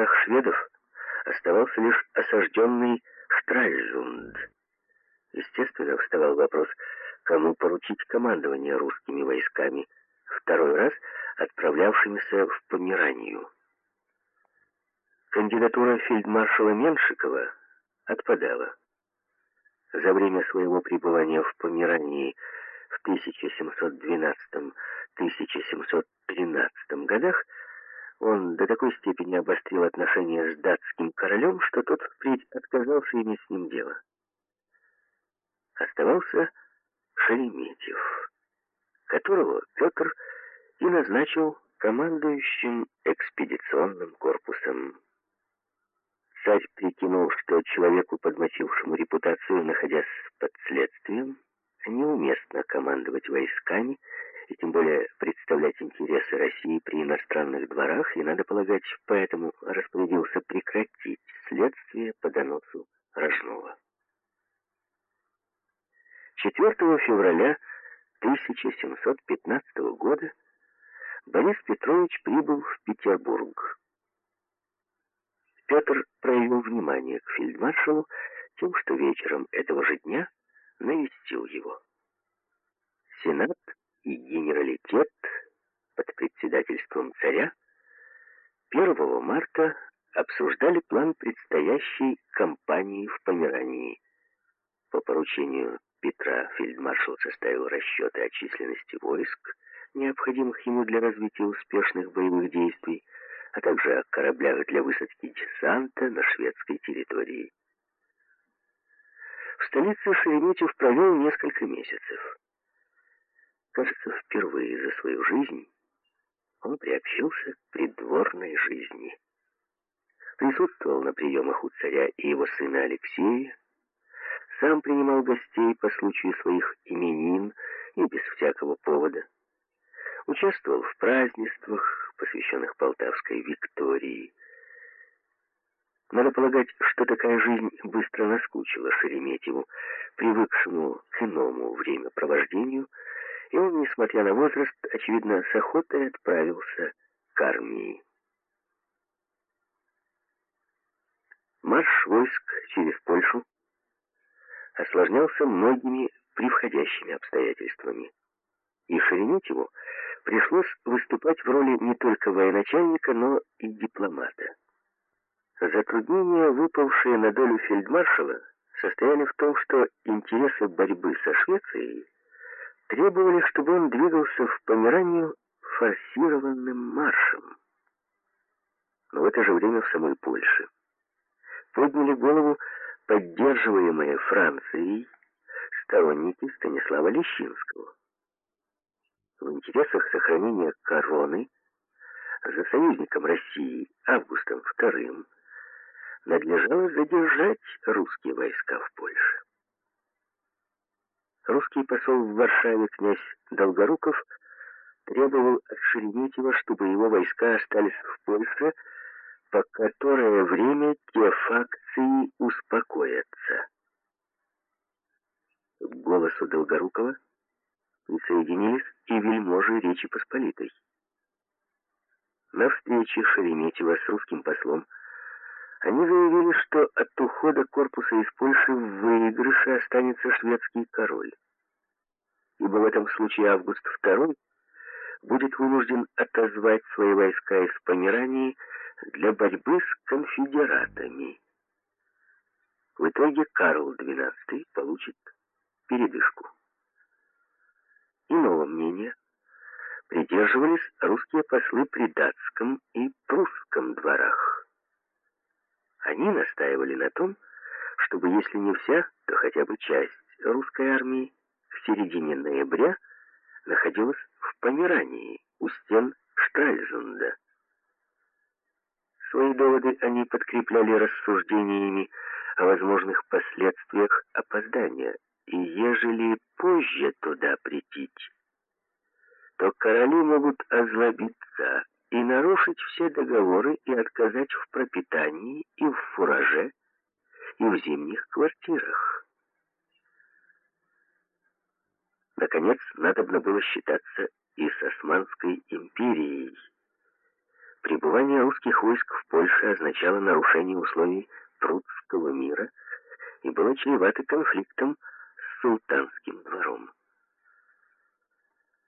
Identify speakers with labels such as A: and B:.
A: руках шведов оставался лишь осажденный Штральзунд. Естественно, вставал вопрос, кому поручить командование русскими войсками, второй раз отправлявшимися в Померанию. Кандидатура фельдмаршала Меншикова отпадала. За время своего пребывания в Померании в 1712-1713 годах он до такой степени обострил отношения с датским королем, что тот впредь отказался иметь с ним дело. Оставался Шереметьев, которого Петр и назначил командующим экспедиционным корпусом. Царь прикинул, что человеку, подмочившему репутацию, находясь под следствием, неуместно командовать войсками, и тем более представлять интересы России при иностранных дворах, и, надо полагать, поэтому распорядился прекратить следствие по доносу Рожнова. 4 февраля 1715 года Борис Петрович прибыл в Петербург. Петр проявил внимание к фельдмаршалу тем, что вечером этого же дня навестил его. Сенат и генералитет под председательством царя 1 марта обсуждали план предстоящей кампании в Померании. По поручению Петра фельдмаршал составил расчеты о численности войск, необходимых ему для развития успешных боевых действий, а также о кораблях для высадки десанта на шведской территории. В столице Шереметьев провел несколько месяцев. Кажется, впервые за свою жизнь он приобщился к придворной жизни. Присутствовал на приемах у царя и его сына Алексея, сам принимал гостей по случаю своих именин и без всякого повода. Участвовал в празднествах, посвященных Полтавской Виктории. Надо полагать, что такая жизнь быстро наскучила Шереметьеву, привыкшему к иному времяпровождению, и он, несмотря на возраст, очевидно, с охотой отправился к армии. Марш войск через Польшу осложнялся многими превходящими обстоятельствами. И Шереметьеву пришлось выступать в роли не только военачальника, но и дипломата. Затруднения, выпавшие на долю фельдмаршала, состояли в том, что интересы борьбы со Швецией требовали, чтобы он двигался в Померанию форсированным маршем. Но в это же время в самой Польше подняли голову поддерживаемые Францией сторонники Станислава Лещинского. В интересах сохранения короны за союзником России Августом II надлежало задержать русские войска в Польше. Русский посол в Варшаве князь Долгоруков требовал от Шереметьева, чтобы его войска остались в Польше по которое время те факции успокоятся. К голосу Долгорукова присоединились и вельможи Речи Посполитой. На встрече Шереметьева с русским послом они заявили, что от ухода корпуса из Польши в выигрыше останется шведский король, ибо в этом случае Август II будет вынужден отозвать свои войска из Померании для борьбы с конфедератами. В итоге Карл XII получит передышку. Иного мнения придерживались русские послы при датском и прусском дворах. Они настаивали на том, чтобы, если не вся, то хотя бы часть русской армии в середине ноября находилась в Померании у стен Штральзунда. Свои доводы они подкрепляли рассуждениями о возможных последствиях опоздания, и ежели позже туда прийти, то короли могут озлобиться нарушить все договоры и отказать в пропитании и в фураже, и в зимних квартирах. Наконец, надобно было считаться и с Османской империей, Пребывание русских войск в Польше означало нарушение условий Прудского мира и было чревато конфликтом с султанским двором.